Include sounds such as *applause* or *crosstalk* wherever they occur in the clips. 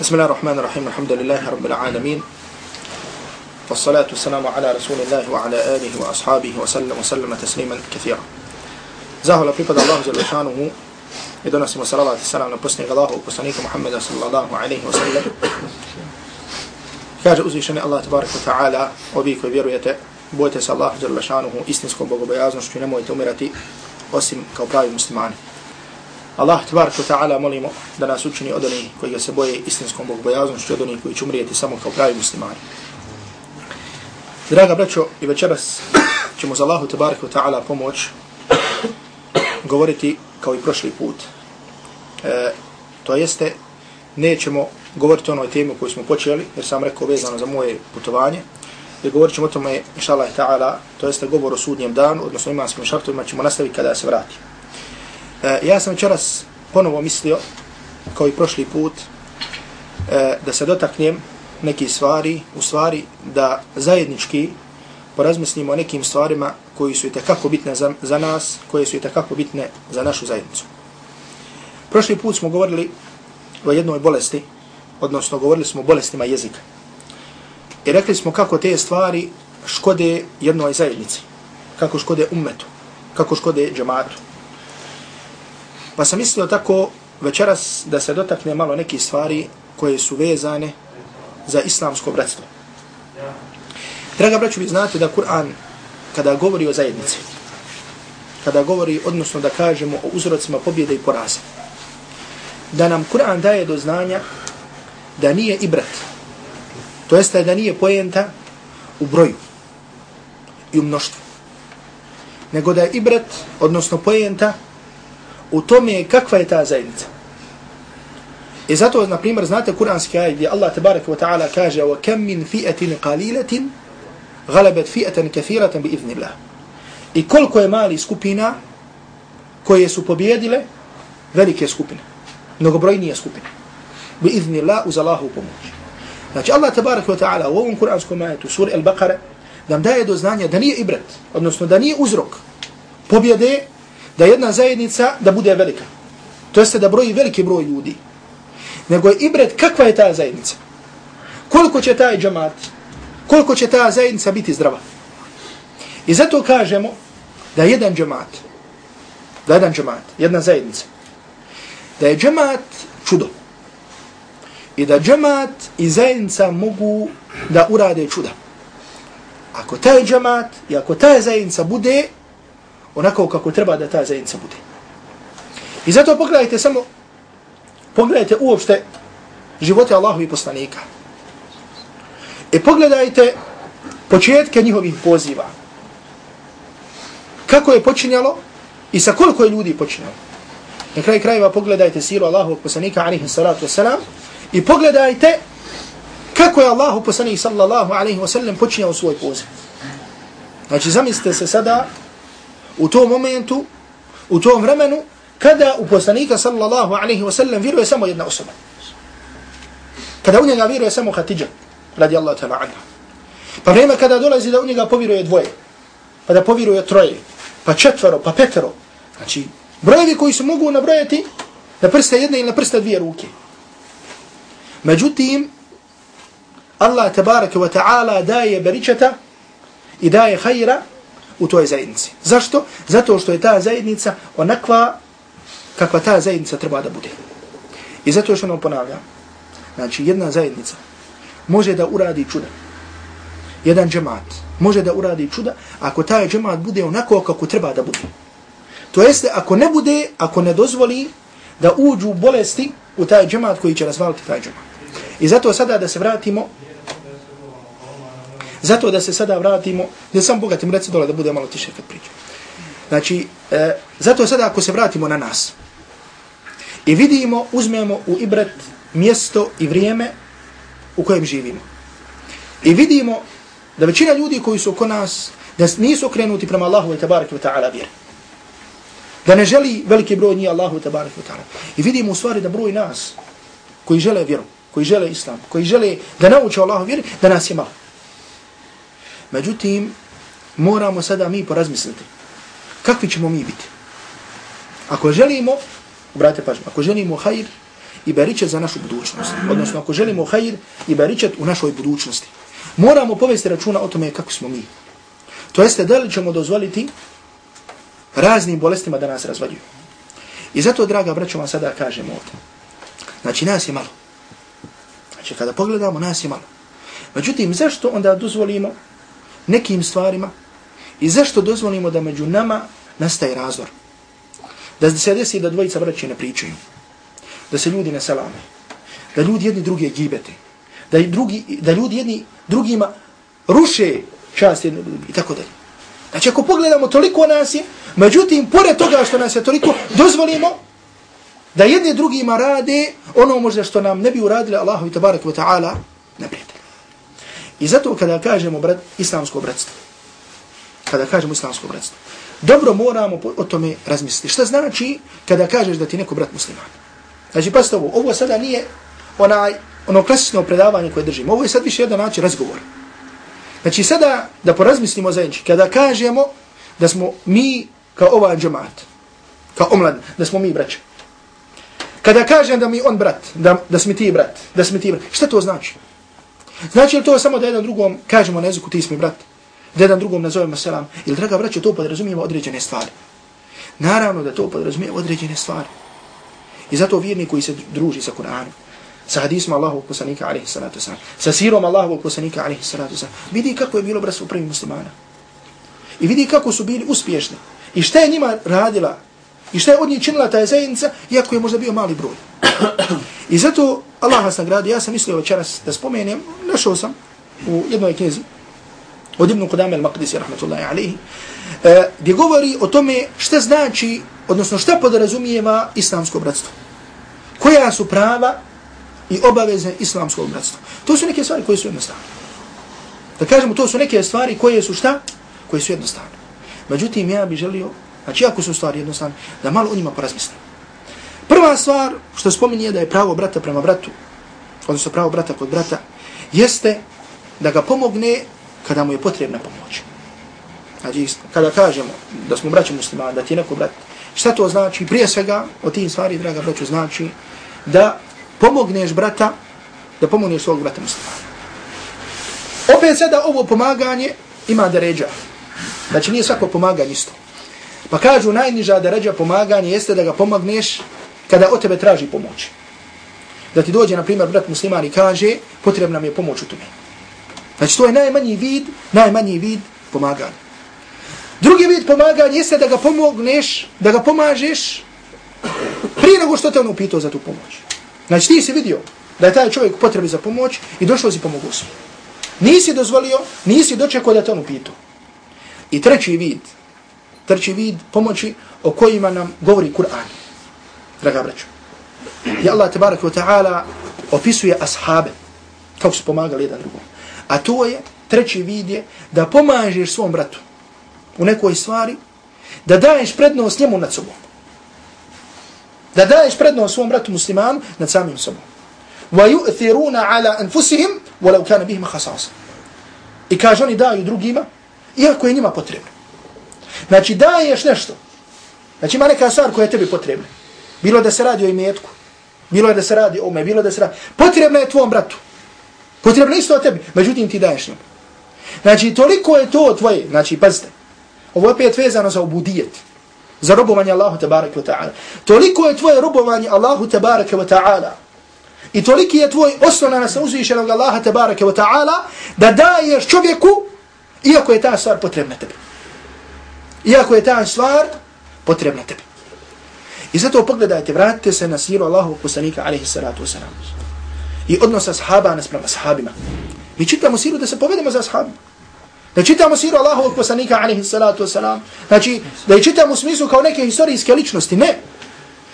بسم الله الرحمن الرحيم الحمد لله رب العالمين والصلاة والسلام على رسول الله وعلى آله وأصحابه وسلم وسلم تسليما كثيرا زاهو لفقد الله جل شانه يدنا سمو صلى الله عليه وسلم نبسني الله وقصنيك محمد صلى الله عليه وسلم كاج أزيشني الله تبارك وتعالى وبيك وبيرويته bojte se Allah dželle šanuhu istinskom bogobojaznošću nemojte umirati osim kao pravi muslimani. Allah tbaraka ta'ala molimo da nas učini od onih koji ga se boje istinskom bogobojaznošću od onih koji će umrijeti samo kao pravi muslimani. Draga braćo, i večeras ćemo za Allahu tbaraka ta'ala pomoć govoriti kao i prošli put. E, to jeste, nećemo govoriti o onoj temi koju smo počeli, jer sam rekao vezano za moje putovanje, jer govorit ćemo o tome, inša Allah ta'ala, to jeste govor o sudnjem danu, odnosno imanskim šartovima, ćemo nastaviti kada se vrati. E, ja sam večeras ponovo mislio, kao i prošli put, e, da se dotaknem neki stvari, u stvari da zajednički porazmislimo o nekim stvarima koji su i tekako bitne za, za nas, koje su i tekako bitne za našu zajednicu. Prošli put smo govorili o jednoj bolesti, odnosno govorili smo o bolestima jezika. I rekli smo kako te stvari škode jednoj zajednici, kako škode ummetu, kako škode džematu. Pa sam mislio tako večeras da se dotakne malo neki stvari koje su vezane za islamsko bratstvo. Draga braću, vi znate da Kur'an kada govori o zajednici, kada govori, odnosno da kažemo o uzrocima pobjede i poraza, da nam Kur'an daje do znanja da nije ibrat, To jeste da nije pojenta u broju i u mnoštvu. Nego da je ibret, odnosno pojenta, u tome kakva je ta zajednica. I zato, na primjer, znate kuranski ajed gdje Allah tabaraka wa ta'ala kaže وَكَمْ مِنْ فِئَةٍ قَلِيلَةٍ غَلَبَتْ فِئَةً كَثِيرَةً بِإِذْنِ اللَّهِ I koliko je mali skupina koje su pobjedile velike skupine. Mnogobrojnije skupine. بِإِذْنِ اللَّهِ uz Allahu pomoći. Znači Allah tabaraka wa ta'ala u ovom kuranskom ajetu, suri Al-Baqara, nam daje do znanja da nije ibrat, odnosno da nije uzrok pobjede da jedna zajednica da bude velika. To jeste da broji veliki broj ljudi. Nego je ibret kakva je ta zajednica. Koliko će taj džamat, koliko će ta zajednica biti zdrava. I zato kažemo da jedan džamat, da jedan džamat, jedna zajednica, da je džamat čudo i da džemat i zajednica mogu da urade čuda. Ako taj džemat i ako taj zajednica bude onako kako treba da ta zajednica bude. I zato pogledajte samo, pogledajte uopšte živote Allahu i poslanika. I pogledajte početke njihovih poziva. Kako je počinjalo i sa koliko je ljudi počinjalo. Na kraj krajeva pogledajte siru Allahu i poslanika, alihi salatu wasalam, I pogledajte kako je Allahu poslanik sallallahu alaihi wasallam počinjao svoj poziv. Znači zamislite se sada u tom momentu, u tom vremenu, kada u poslanika sallallahu alaihi wa sallam vjeruje samo jedna osoba. Kada u njega vjeruje samo Khatija, radijallahu ta'la anha. Pa vreme kada dolazi da u njega povjeruje dvoje, pa da povjeruje troje, pa četvero, pa petero. Znači, brojevi koji se mogu nabrojati na prste jedne ili na prste dvije ruke. Međutim, Allah tabaraka wa ta'ala daje beričeta i daje hajra u toj zajednici. Zašto? Zato što je ta zajednica onakva kakva ta zajednica treba da bude. I zato što nam ponavljam. Znači, jedna zajednica može da uradi čuda. Jedan džemat može da uradi čuda ako taj džemat bude onako kako treba da bude. To jeste, ako ne bude, ako ne dozvoli da uđu bolesti u taj džemat koji će razvaliti taj džemat. I zato sada da se vratimo, zato da se sada vratimo, ne sam bogatim reci dole da bude malo tiše kad pričam. Znači, e, zato sada ako se vratimo na nas i vidimo, uzmemo u ibret mjesto i vrijeme u kojem živimo. I vidimo da većina ljudi koji su oko nas, da nisu okrenuti prema Allahu i tabaraka wa ta'ala vjeru. Da ne želi veliki broj njih Allahu i tabaraka wa ta'ala. I vidimo u stvari da broj nas koji žele vjeru, koji žele islam, koji žele da nauče Allahu vjeri, da nas je malo. Međutim, moramo sada mi porazmisliti kakvi ćemo mi biti. Ako želimo, brate pažnje, ako želimo hajr i beričet za našu budućnost. Odnosno, ako želimo hajr i beričet u našoj budućnosti. Moramo povesti računa o tome kako smo mi. To jeste, da li ćemo dozvoliti raznim bolestima da nas razvaljuju. I zato, draga braćo, vam sada kažemo ovdje. Znači, nas je malo. Znači, kada pogledamo, nas je malo. Međutim, zašto onda dozvolimo nekim stvarima i zašto dozvolimo da među nama nastaje razvor? Da se desi da dvojica braće ne pričaju. Da se ljudi ne salame. Da ljudi jedni drugi gibete. Da, drugi, da ljudi jedni drugima ruše čast jedni i tako dalje. Znači ako pogledamo toliko nas je, međutim, pored toga što nas je toliko, dozvolimo da jedni drugima rade ono možda što nam ne bi uradili Allahu i tabarak wa ta'ala naprijed. I zato kada kažemo brat, islamsko bratstvo, kada kažemo islamsko bratstvo, dobro moramo o tome razmisliti. Šta znači kada kažeš da ti neko brat musliman? Znači, pasite ovo, ovo sada nije onaj, ono klasično predavanje koje držimo. Ovo je sad više jedan način razgovor. Znači, sada da porazmislimo zajednički, kada kažemo da smo mi kao ovaj džemat, kao omlad, da smo mi braća. Kada kažem da mi on brat, da, da smo ti brat, da smo ti brat, šta to znači? Znači li to samo da jedan drugom kažemo na jeziku ti smo brat? da jedan drugom nazovemo selam, ili draga braćo, to podrazumijeva određene stvari. Naravno da to podrazumijeva određene stvari. I zato vjerni koji se druži sa Kur'anom, sa hadisma Allahovog poslanika, alaihi salatu wasalam, sa sirom Allahovog poslanika, alaihi salatu wasalam, vidi kako je bilo bratstvo prvi muslimana. I vidi kako su bili uspješni. I šta je njima radila, i šta je od njih činila ta zajednica, iako je možda bio mali broj. I zato Allah vas nagradi, ja sam mislio večeras da spomenem, našao sam u jednoj knjizi, od Ibn Qudame al-Maqdisi, rahmatullahi alihi, e, gdje govori o tome šta znači, odnosno šta podrazumijeva islamsko bratstvo. Koja su prava i obaveze islamskog bratstva. To su neke stvari koje su jednostavne. Da kažemo, to su neke stvari koje su šta? Koje su jednostavne. Međutim, ja bih želio, znači ako su stvari jednostavne, da malo o njima porazmislim. Prva stvar što spominje da je pravo brata prema bratu, odnosno pravo brata kod brata, jeste da ga pomogne kada mu je potrebna pomoć. Znači, kada kažemo da smo braći muslimani, da ti je neko brat, šta to znači? Prije svega, od tih stvari, draga braću, znači da pomogneš brata, da pomogneš svog brata muslimana. Opet sada ovo pomaganje ima deređa. Znači, nije svako pomaganje isto. Pa kažu, najniža deređa pomaganje jeste da ga pomogneš kada od tebe traži pomoć. Da ti dođe, na primjer, brat musliman i kaže, potrebna mi je pomoć u tome. Znači to je najmanji vid, najmanji vid pomaganja. Drugi vid pomaganja jeste da ga pomogneš, da ga pomažeš prije nego što te on upitao za tu pomoć. Znači ti si vidio da je taj čovjek potrebi za pomoć i došao si pomogu su. Nisi dozvolio, nisi dočekao da te on upitao. I treći vid, treći vid pomoći o kojima nam govori Kur'an. Draga braću. I Allah tabaraka wa ta'ala opisuje ashabe kako su pomagali jedan drugom. A to je, treći vid je, da pomažeš svom bratu u nekoj stvari, da daješ prednost njemu nad sobom. Da daješ prednost svom bratu muslimanu nad samim sobom. Wa yu'thiruna ala anfusihim walau kana bihim. I kaže oni daju drugima iako je njima potrebno. Znači daješ nešto. Znači ima neka stvar koja je tebi potrebna. Bilo da se radi o imetku, bilo da se radi o me, bilo da se radi. Potrebno je tvom bratu. Potrebno isto o tebi, međutim ti daješ njemu. Znači, toliko je to tvoje, znači, pazite, ovo je opet vezano za obudijet. za robovanje Allahu tabaraka wa ta'ala. Toliko je tvoje robovanje Allahu tabaraka wa ta'ala i toliki je tvoj osnovan na uzvišenog Allaha tabaraka wa ta'ala da daješ čovjeku iako je ta stvar potrebna tebi. Iako je ta stvar potrebna tebi. I zato pogledajte, vratite se na siru Allahu kusanika alaihi salatu wasalam. i odnosa sahaba naspram sahabima. Mi čitamo siru da se povedemo za sahabima. Da čitamo siru Allahovog poslanika, alaihi salatu wasalam. Znači, da je čitamo u smislu kao neke historijske ličnosti. Ne.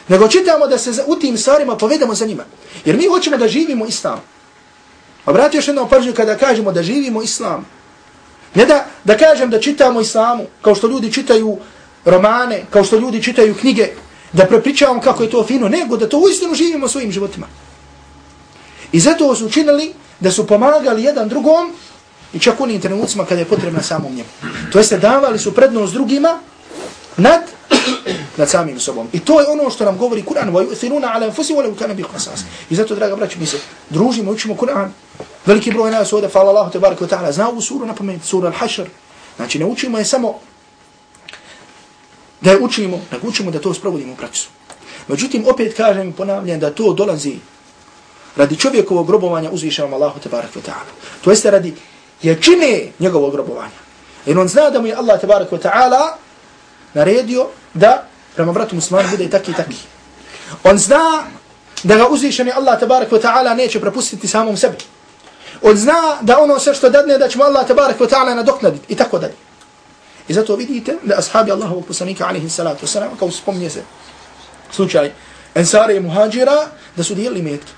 Nego čitamo da se u tim stvarima povedemo za njima. Jer mi hoćemo da živimo islam. Obratio još jednom pažnju kada kažemo da živimo islam. Ne da, da kažem da čitamo islamu, kao što ljudi čitaju romane, kao što ljudi čitaju knjige, da prepričavam kako je to fino, nego da to uistinu živimo svojim životima. I zato su učinili da su pomagali jedan drugom i čak unim trenucima kada je potrebna samom njemu. To jeste davali su prednost drugima nad nad samim sobom. I to je ono što nam govori Kur'an, wa عَلَى ala وَلَوْ كَانَ law kana. I zato draga braćo, mi se družimo, učimo Kur'an. Veliki broj nas ovdje, fala Allahu tebarek wa ta'ala, zna ovu suru na pamet, sura Al-Hashr. Znači ne učimo je samo da je učimo, nego učimo da to sprovodimo u praksu. Međutim, opet kažem i ponavljam da to dolazi radi čovjekovog grobovanja uzvišenom Allahu tebarek wa ta'ala. To jeste radi jačine njegovog grobovanja. Jer on zna da mu je Allah tebarek wa ta'ala naredio da prema bratu muslimanu bude taki i taki. On zna da ga uzvišeni Allah tabarak wa ta'ala neće prepustiti samom sebi. On zna da ono sve što dadne da će mu Allah tabarak wa ta'ala nadoknaditi i tako dalje. I zato vidite da ashabi Allahovog poslanika alaihi salatu wasalam, kao spomnije se slučaj Ensara i Muhađira, da su dijelili metke.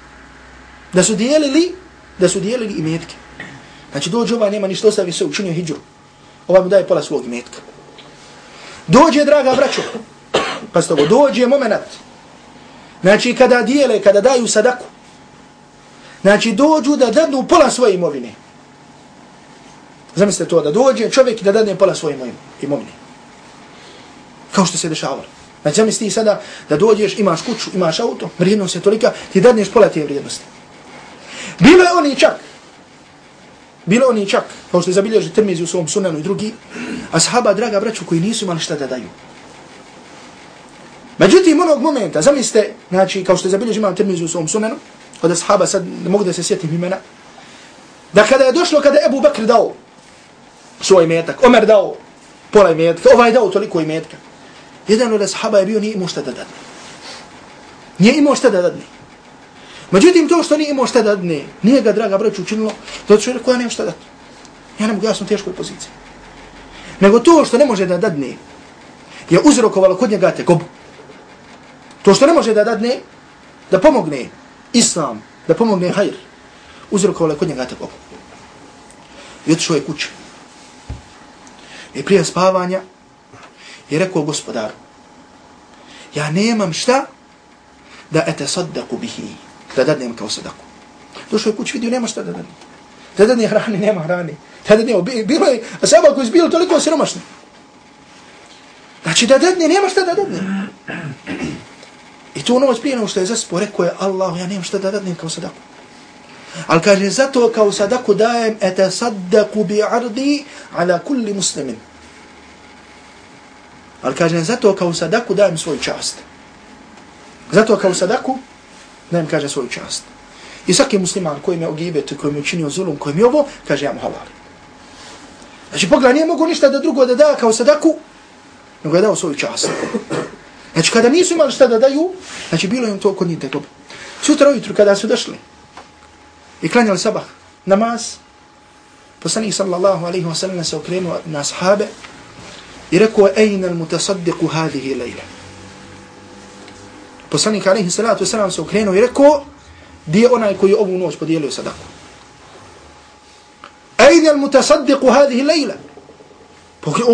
Da su dijelili, da su dijelili i metke. Znači dođe ovaj nema ništa ostavi se učinio hijđru. Ovaj mu daje pola svog metka. Dođe, draga braćo, pa s togo, dođe moment. Znači, kada dijele, kada daju sadaku, znači, dođu da dadnu pola svoje imovine. Zamislite to, da dođe čovjek da dadne pola svoje imovine. Kao što se dešavalo. Znači, zamisli sada da dođeš, imaš kuću, imaš auto, vrijednost je tolika, ti dadneš pola te vrijednosti. Bilo je oni čak, bilo oni čak, kao što je zabilježi termizi u svom sunanu i drugi, a sahaba, draga braću, koji nisu imali šta da daju. Međutim, onog momenta, zamislite, znači, kao što je zabilježi imam termizi u svom sunanu, od sahaba, sad ne mogu da se sjetim imena, da kada je došlo, kada je Ebu Bakr dao svoj metak, Omer dao pola metka, ovaj dao toliko metka, jedan od ashaba je bio, nije imao šta da dadne. Nije imao šta da dadne. Međutim, to što nije imao šta da dadne, nije ga, draga braću, učinilo, zato što je rekao, ja nemam šta dati. Ja ne mogu, ja sam u teškoj poziciji. Nego to što ne može da dadne, je uzrokovalo kod njega tegobu. To što ne može da dadne, da pomogne islam, da pomogne hajr, uzrokovalo je kod njega tegobu. I otišao je kuće. I prije spavanja je rekao gospodaru, ja nemam šta da ete sadaku bihi, da dadnem kao sadaku. Došao je kuć, vidio, nema šta da dadne. Da dadne hrani, nema hrani. Da dadne, bilo je, a saba koji je bilo toliko siromašni. Znači da dadne, nema šta da dadne. I to noć prije što je zaspo, rekao je Allah, ja nemam šta da dadnem kao sadaku. Ali kaže, zato kao sadaku dajem, ete bi ardi ala kulli muslimin. Ali kaže, zato kao sadaku dajem svoju čast. Zato kao sadaku dajem, kaže, svoju čast. I svaki musliman koji me ogibet, koji me učinio zulum, koji mi ovo, kaže, ja mu halal. Znači, pogledaj, nije mogu ništa da drugo da da kao sadaku, nego je dao svoju čast. Znači, kada nisu imali šta da daju, znači, bilo im to kod njih tekob. Sutra ujutru, kada su došli i klanjali sabah, namaz, poslanih sallallahu alaihi wa sallam se okrenuo na sahabe i rekao, ejna mutasaddiku hadihi lejla. Poslanik alaihi sallatu wa sallam se okrenuo i rekao, di je onaj koji ovu noć podijelio sadaku. Ejna mutasaddiku hadihi lejla.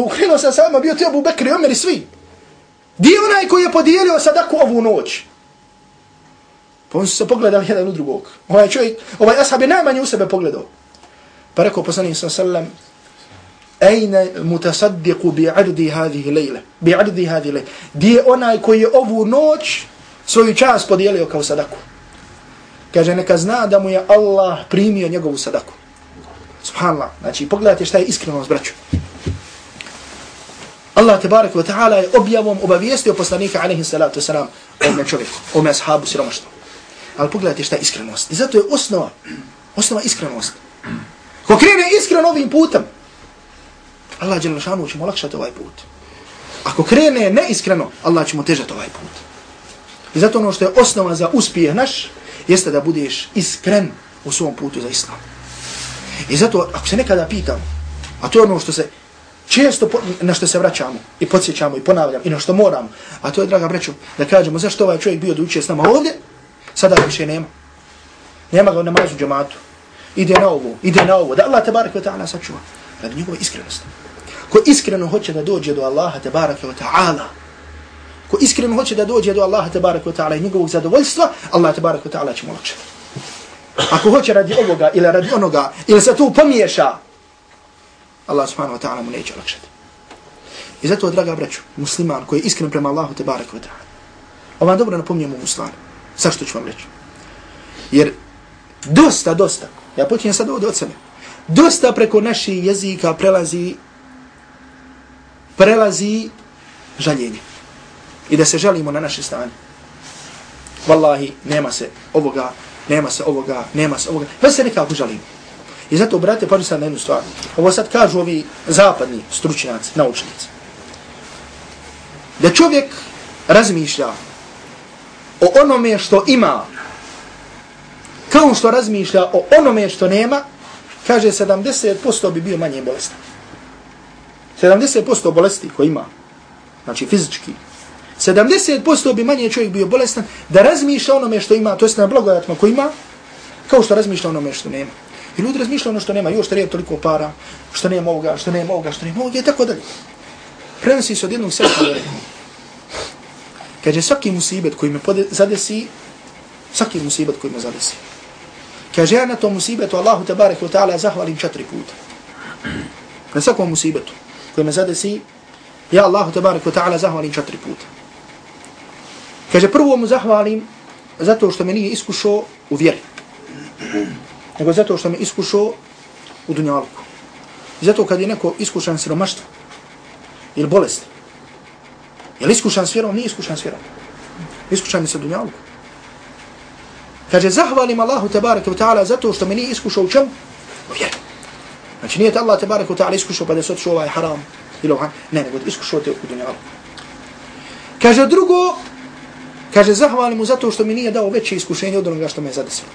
Okrenuo se sama, bio ti Abu Bekri, Omer i svi. Di je onaj koji je podijelio sadaku ovu noć? Pa oni su se pogledali jedan u drugog. Ovaj čovjek, ovaj ashab je najmanje u sebe pogledao. Pa rekao poslanik sa sallam, Ejne mutasaddiku bi ardi hadih lejle. Bi ardi hadih lejle. Di je onaj koji je ovu noć svoju čas podijelio kao sadaku. Kaže, neka zna da mu je Allah primio njegovu sadaku. Subhanallah. Znači, pogledajte šta je iskrenost, braću. Allah tebarek wa ta'ala je objavom obavijestio poslanika alaihi salatu wasalam ovome čovjeku, ovome ashabu siromaštvu. Ali pogledajte šta je iskrenost. I zato je osnova, osnova iskrenost. Ko krene iskren ovim putem, Allah će našanu će mu lakšati ovaj put. Ako krene neiskreno, Allah će mu težati ovaj put. I zato ono što je osnova za uspjeh naš, jeste da budeš iskren u svom putu za islam. I zato, ako se nekada pitam, a to je ono što se često po, na što se vraćamo i podsjećamo i ponavljamo i na što moramo, a to je, draga breću, da kažemo zašto ovaj čovjek bio da uče s nama ovdje, sada više nema. Nema ga u namazu džematu. Ide na ovo, ide na ovo, da Allah te barake wa ta'ala sačuva. Radi njegove iskrenosti. Ko iskreno hoće da dođe do Allaha te barake wa ta'ala, ko iskreno hoće da dođe do Allaha te barake wa ta'ala i njegovog zadovoljstva, Allah te barake wa ta'ala će mu lakšati. Ako hoće radi ovoga ili radi onoga, ili se tu pomiješa, Allah subhanahu wa ta'ala mu neće olakšati. I zato, draga braću, musliman koji je iskren prema Allahu te barek ta'ala, Ovo vam dobro napominjem musliman, Zašto Sa što ću vam reći? Jer dosta, dosta, ja počinjem sad ovdje od sebe, dosta preko naših jezika prelazi prelazi žaljenje. I da se žalimo na naše stanje. Wallahi, nema se ovoga, nema se ovoga, nema se ovoga. Pa se nekako žalimo. I zato, brate, pažu sad na jednu stvar. Ovo sad kažu ovi zapadni stručnjaci, naučnici. Da čovjek razmišlja o onome što ima, kao što razmišlja o onome što nema, kaže 70% bi bio manje bolestan. 70% bolesti koji ima, znači fizički, 70% bi manje čovjek bio bolestan da razmišlja onome što ima, to jest na blagodatima koji ima, kao što razmišlja onome što nema. I ljudi razmišlja ono što nema, još treba toliko para, što nema ovoga, što nema ovoga, što nema ovoga, i tako dalje. Prenosi se od jednog srca, kaže svaki musibet koji me zadesi, svaki musibet koji me zadesi. Kaže ja na tom musibetu Allahu tabarek wa ta'ala zahvalim četiri puta. Na svakom musibetu koji me zadesi, ja Allahu tabarek wa ta'ala zahvalim četiri puta. Kaže prvo mu zahvalim zato što me nije iskušao u vjeri nego zato što me iskušao u dunjalku. Zato kad je neko iskušan siromaštvo ili bolest, je li iskušan s vjerom, nije iskušan s vjerom. Iskušan je sa dunjalku. Kaže, zahvalim Allahu tabaraka wa ta'ala zato što me nije iskušao u čem? U vjeru. Znači nije te Allah tabaraka wa ta'ala iskušao pa da se otišao ovaj haram ili ovaj, ne, nego iskušao te u dunjalku. Kaže drugo, kaže, zahvalim mu zato što mi nije dao veće iskušenje od onoga što me je zadesilo.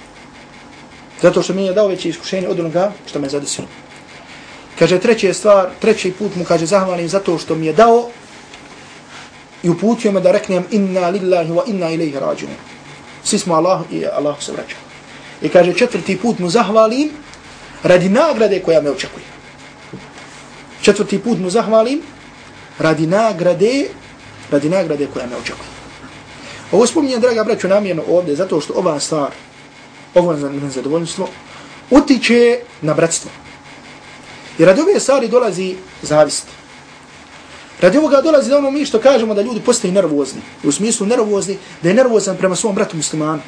Zato što mi nije dao veće iskušenje od onoga što me zadesilo. Kaže treća stvar, treći put mu kaže zahvalim zato što mi je dao i uputio me da reknem inna lillahi wa inna ilaihi rađun. Svi smo Allah i Allah se vraća. I kaže četvrti put mu zahvalim radi nagrade koja me očekuje. Četvrti put mu zahvalim radi nagrade radi nagrade koja me očekuje. Ovo spominjem, draga braću, namjerno ovdje, zato što ova stvar, ovo nezadovoljstvo, utiče na bratstvo. I radi ove stvari dolazi zavist. Radi ovoga dolazi da ono mi što kažemo da ljudi postaju nervozni. U smislu nervozni, da je nervozan prema svom bratu muslimanu.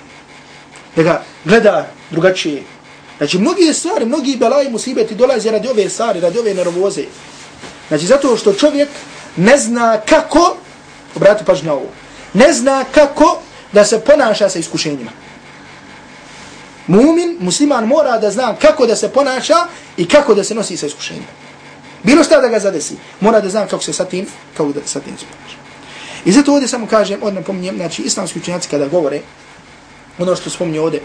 Da ga gleda drugačije. Znači, mnogi stvari, mnogi belaji musibeti dolazi radi ove stvari, radi ove nervoze. Znači, zato što čovjek ne zna kako, obrati pažnju na ovo, ne zna kako da se ponaša sa iskušenjima. Mumin, musliman mora da zna kako da se ponaša i kako da se nosi sa iskušenjima. Bilo šta da ga zadesi, mora da znam kako se sa tim, kako da sa tim se. I zato ovdje samo kažem, odmah pominjem, znači islamski učenjaci kada govore, ono što spominje ovdje,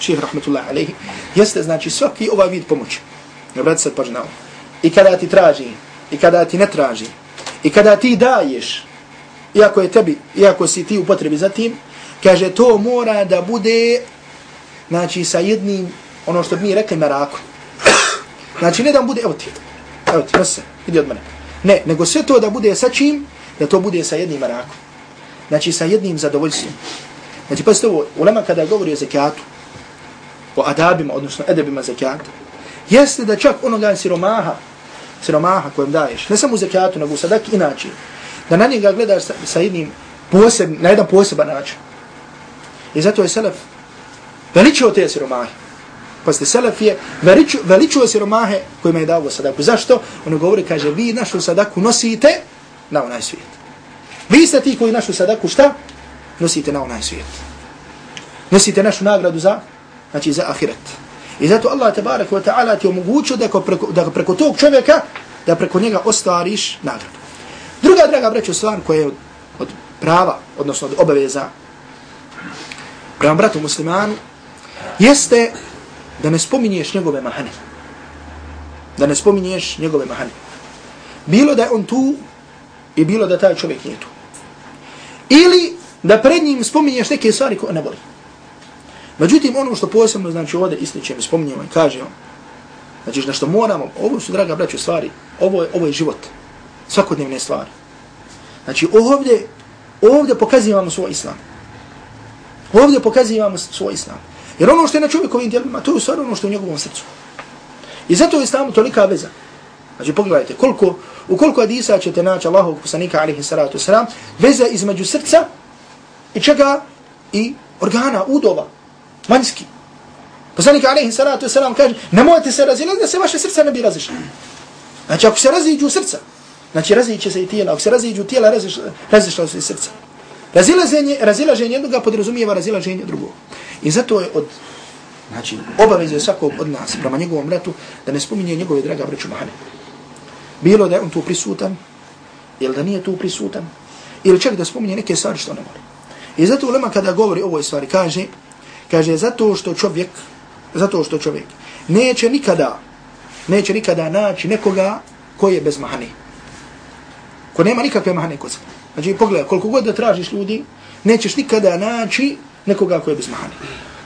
ših rahmetullah alaihi, jeste znači svaki ovaj vid pomoći. Ne brati sad pažnja I kada ti traži, i kada ti ne traži, i kada ti daješ, iako je tebi, iako si ti u potrebi za tim, kaže to mora da bude znači sa jednim, ono što bi mi rekli, merakom. *coughs* Znači ne da bude, evo ti, evo ti, nosi idi od mene. Ne, nego sve to da bude sa čim, da to bude sa jednim merakom. Znači sa jednim zadovoljstvom. Znači pa ste ovo, ulema kada govori o zekijatu, o adabima, odnosno edabima zekijata, jeste da čak onoga siromaha, siromaha kojem daješ, ne samo u zekijatu, nego u sadak inače, da na njega gledaš sa, sa jednim poseb, na jedan poseban način. I zato je Selef veličio te siromahe. Pa ste Selefije, veličuo siromahe kojima je dao sadaku. Zašto? Ono govori, kaže, vi našu sadaku nosite na onaj svijet. Vi ste ti koji našu sadaku šta? Nosite na onaj svijet. Nosite našu nagradu za, znači za ahiret. I zato Allah tabarak wa ta'ala ti omogućio da preko, da preko tog čovjeka, da preko njega ostvariš nagradu. Druga draga breća stvar koja je od, od prava, odnosno od obaveza prema bratu muslimanu, jeste da ne spominješ njegove mahane. Da ne spominješ njegove mahane. Bilo da je on tu i bilo da taj čovjek nije tu. Ili da pred njim spominješ neke stvari koje ne voli. Međutim, ono što posebno, znači ovdje ističem, spominjemo i kažemo, znači na što moramo, ovo su, draga braću, stvari, ovo je, ovo je život, svakodnevne stvari. Znači ovdje, ovdje pokazivamo svoj islam. Ovdje pokazivamo svoj islam. Jer ono što je na čovjekovim djelima, to je u stvari ono što je u njegovom srcu. I zato je islamu tolika veza. Znači pogledajte koliko U koliko hadisa ćete naći Allahovog poslanika alihi salatu wasalam, veza između srca i čega? I organa, udova, vanjski. Poslanik alihi salatu wasalam kaže, nemojte se razilaziti da se vaše srca ne bi razišli. Znači, ako se raziđu srca, znači raziće se i tijela, ako se raziđu tijela, razišla se i srca. Razilaženje, razilaženje jednoga podrazumijeva razilaženje drugog. I zato je od Znači, obaveze svakog od nas prema njegovom ratu da ne spominje njegove draga vreću. Bilo da je on tu prisutan, ili da nije tu prisutan, ili čak da spominje neke stvari što ne mora. I zato ulema kada govori o ovoj stvari kaže, kaže zato što čovjek, zato što čovjek neće nikada, neće nikada naći nekoga koji je bez mahane. Ko nema nikakve mahane kod sebe. Znači, pogledaj, koliko god da tražiš ljudi, nećeš nikada naći nekoga koji je bez mahane.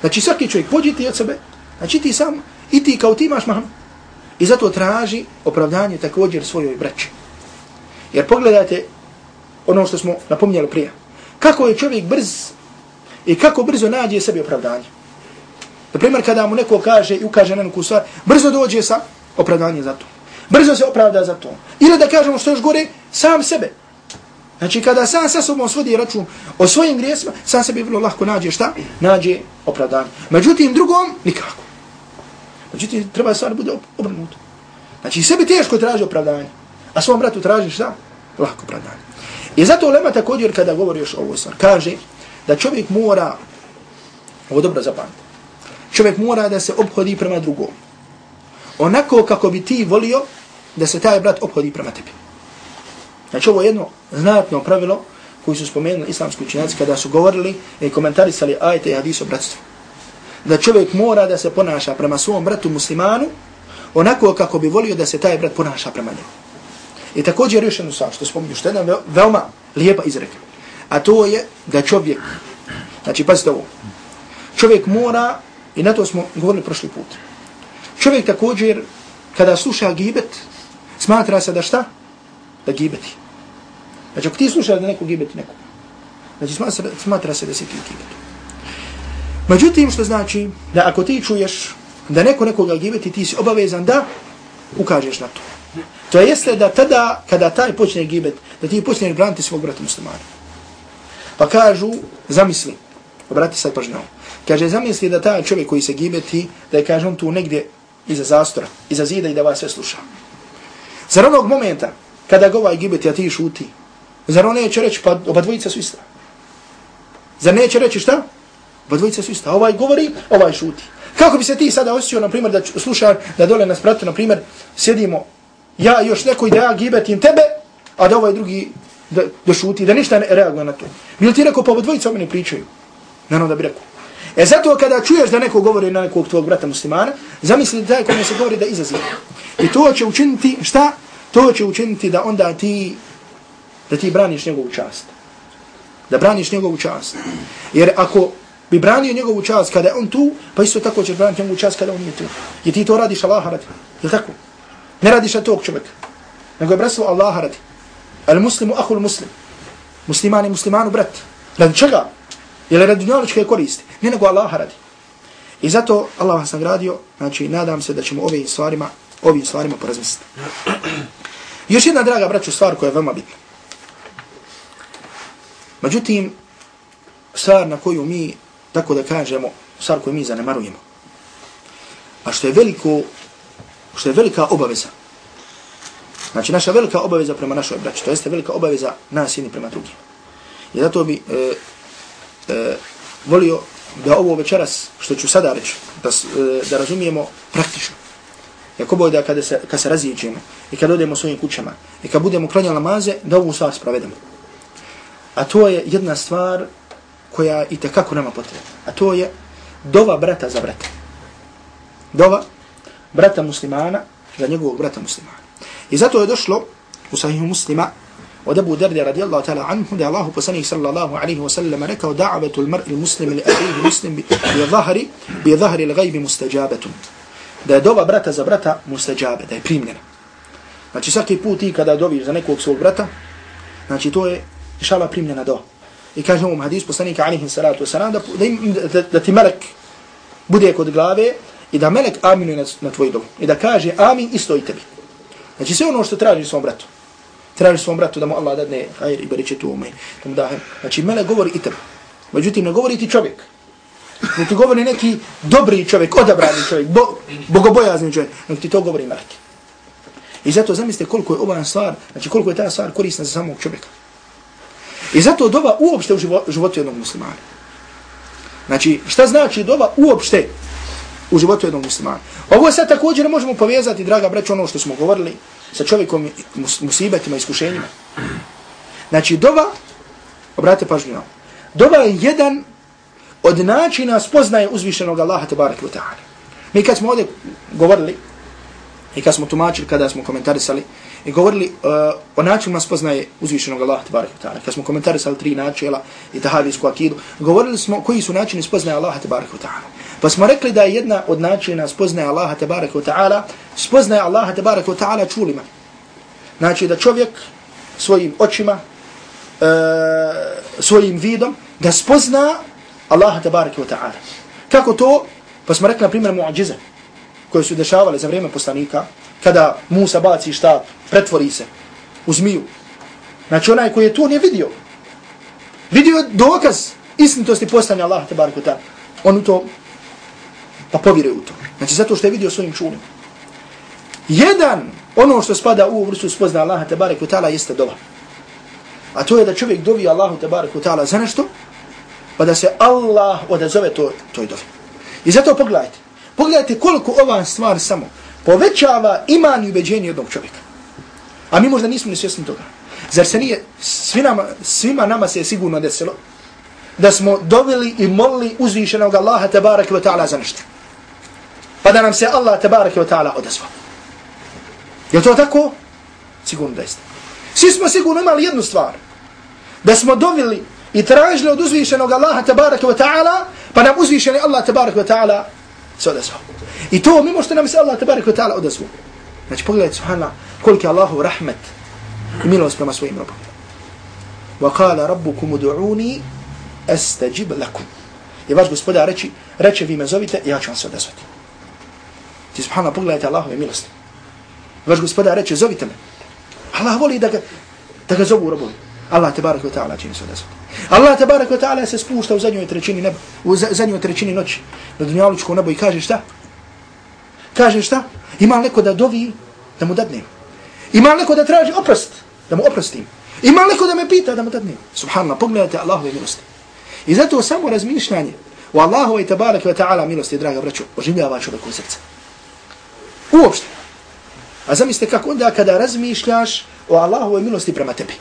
Znači svaki čovjek pođi ti od sebe, znači ti sam, i ti kao ti imaš maham. I zato traži opravdanje također svojoj braći. Jer pogledajte ono što smo napomnjali prije. Kako je čovjek brz i kako brzo nađe sebi opravdanje. Na primjer, kada mu neko kaže i ukaže na neku stvar, brzo dođe sa opravdanje za to. Brzo se opravda za to. Ili da kažemo što još gore, sam sebe. Znači kada sam sa sobom svodi račun o svojim grijesima, sam sebi vrlo lahko nađe šta? Nađe opravdanje. Međutim drugom, nikako. Međutim, treba stvar bude obrnuto. Znači sebi teško traži opravdanje, a svom bratu traži šta? Lahko opravdanje. I zato Lema također kada govori još ovo stvar, kaže da čovjek mora, ovo dobro zapamte, čovjek mora da se obhodi prema drugom. Onako kako bi ti volio da se taj brat obhodi prema tebi. Znači ovo je jedno znatno pravilo koji su spomenuli islamski učinjaci kada su govorili i komentarisali ajte i hadis o bratstvu. Da čovjek mora da se ponaša prema svom bratu muslimanu onako kako bi volio da se taj brat ponaša prema njemu. I također još jednu stvar što spominju, što je jedna veoma lijepa izreka. A to je da čovjek, znači pazite ovo, čovjek mora, i na to smo govorili prošli put, čovjek također kada sluša gibet, smatra se da šta? Da gibeti. Znači, ako ti slušaš da neko gibeti neko, znači smatra se da si ti gibeti. Međutim, što znači da ako ti čuješ da neko nekoga gibeti, ti si obavezan da ukažeš na to. To jeste da tada, kada taj počne gibet, da ti počneš braniti svog brata muslimana. Pa kažu, zamisli, obrati sad pažnjom, kaže, zamisli da taj čovjek koji se gibeti, da je, kaže, on tu negdje iza zastora, iza zida i da vas sve sluša. Zar onog momenta, kada ga ovaj gibeti, a ti šuti, Zar on neće reći, pa oba dvojica su ista? Zar neće reći šta? Oba dvojica su ista. Ovaj govori, ovaj šuti. Kako bi se ti sada osjećao, na primjer, da slušam, da dole nas pratu, na primjer, sjedimo, ja još neko i da ja gibetim tebe, a da ovaj drugi da, da šuti, da ništa ne reaguje na to. Bilo ti rekao, pa oba dvojica o meni pričaju? Naravno da bi rekao. E zato kada čuješ da neko govori na nekog tvojeg brata muslimana, zamisli da taj kome se govori da izaziva. I to će učiniti, šta? To će učiniti da onda ti da ti braniš njegovu čast. Da braniš njegovu čast. Jer ako bi branio njegovu čast kada je on tu, pa isto tako će braniti njegovu čast kada on nije tu. Jer ti to radiš Allah radi. Je tako? Ne radiš na tog čovjeka. Nego je bratstvo Allah radi. Al muslimu ahul muslim. Musliman je muslimanu brat. Radi čega? Jer radi njoličke koristi. Ne nego Allah radi. I zato Allah vas nagradio, znači nadam se da ćemo ovim stvarima, ovim stvarima porazmisliti. *clears throat* Još jedna draga braću stvar koja je veoma bitna. Međutim, stvar na koju mi, tako da kažemo, stvar koju mi zanemarujemo, a što je veliko, što je velika obaveza, znači naša velika obaveza prema našoj braći, to jeste velika obaveza nas jedni prema drugim. I zato bi e, e, volio da ovo večeras, što ću sada reći, da, e, da razumijemo praktično. Jako boj da kada se, kad se razijeđemo i kad odemo svojim kućama i kad budemo klanjali namaze, da ovu stvar spravedemo. A to je jedna stvar koja i tekako nema potreba. A to je dova brata za brata. Dova brata muslimana za njegovog brata muslimana. I zato je došlo u sahihu muslima od Abu Darda radijallahu ta'ala anhu da je Allah sallallahu alaihi wa sallam rekao da'avetu l-mar'i muslim li ahihi muslim bi zahari bi zahari l-gajbi mustajabetum. Da je dova brata za brata mustađabe, da je primljena. Znači svaki put ti kada doviš za nekog svog brata, znači to je inšala primljena do. I kaže ovom hadis poslanika alihi salatu wasalam da, da, da, da ti melek bude kod glave i da melek aminuje na, na tvoj dom. I da kaže amin isto i tebi. Znači sve ono što traži svom bratu. traži svom bratu da mu Allah dadne hajr i beriče tu da Znači, mele govori i tebi. Međutim, ne govori ti čovjek. Nek ti govori neki dobri čovjek, odabrani čovjek, bo, bogobojazni čovjek. Nek ti to govori meleki. I zato zamislite koliko je ova stvar, znači koliko je ta stvar korisna za samog čovjeka. I zato dova uopšte u životu jednog muslimana. Znači, šta znači dova uopšte u životu jednog muslimana? Ovo sad također možemo povezati, draga breć, ono što smo govorili sa čovjekom musibetima, iskušenjima. Znači, dova, obratite pažnju na Dova je jedan od načina spoznaje uzvišenog Allaha tabaraka wa ta'ala. Mi kad smo ovdje govorili, i kad smo tumačili, kada smo komentarisali, i govorili uh, o načinima spoznaje uzvišenog Allaha tabaraka wa ta'ala, kad smo komentarisali tri načela i tahavijsku akidu, govorili smo koji su načini spoznaje Allaha tabaraka wa ta'ala. Pa smo rekli da je jedna od načina spoznaje Allaha tabaraka wa ta'ala, spoznaje Allaha tabaraka wa ta'ala čulima. Znači da čovjek svojim očima, uh, svojim vidom, da spozna Allaha tabaraka wa ta'ala. Kako to? Pa smo rekli na primjer muadžize koje su dešavale za vrijeme poslanika, kada Musa baci šta, pretvori se u zmiju. Znači onaj koji je to nije vidio. Vidio dokaz istinitosti postanja Allaha tabaraka wa ta'ala. On u to, pa povire u to. Znači zato što je vidio svojim čulim. Jedan, ono što spada u vrstu spozna Allaha tabaraka wa ta'ala jeste dova. A to je da čovjek dovi Allahu tabaraka wa ta'ala za nešto, pa da se Allah odazove to, to je dovi. I zato pogledajte. Pogledajte koliko ova stvar samo povećava iman i ubeđenje jednog čovjeka. A mi možda nismo nesvjesni toga. Zar se nije svima, svima nama se je sigurno desilo da smo doveli i molili uzvišenog Allaha tabaraka wa ta'ala za nešto. Pa da nam se Allah tabaraka wa ta'ala odazva. Je to tako? Sigurno da jeste. Svi smo sigurno imali jednu stvar. Da smo doveli i tražili od uzvišenog Allaha tabaraka wa ta'ala, pa nam uzvišeni Allah tabaraka wa ta'ala se odazvao. I to mimo što nam se Allah tabaraka wa ta'ala odazvao. Znači pogledajte subhanallah koliko je Allahu rahmet i milost prema svojim robom. Wa kala rabbukum udu'uni estajib lakum. I vaš gospodar reči, reče vi me zovite, ja ću vam se odazvati. Ti subhanallah pogledajte Allahove milosti. Vaš gospodar reče, zovite me. Allah voli da ga, da ga zovu robovi. Allah te ve ta'ala čini se odazvati. Allah te ve ta'ala se spušta u zadnjoj trećini neba, u zadnjoj trećini noći na dunjalučkom nebo i kaže šta? Kaže šta? Ima neko da dovi da mu dadnem. Ima neko da traži oprost da mu oprostim. Ima neko da me pita da mu dadnem. Subhanallah, pogledajte Allahove milosti. I zato samo razmišljanje u Allahove te ve ta'ala milosti, draga braću, oživljava čovjeku srca. srce. Uopšte. A zamislite kako onda kada razmišljaš o Allahove milosti prema tebi.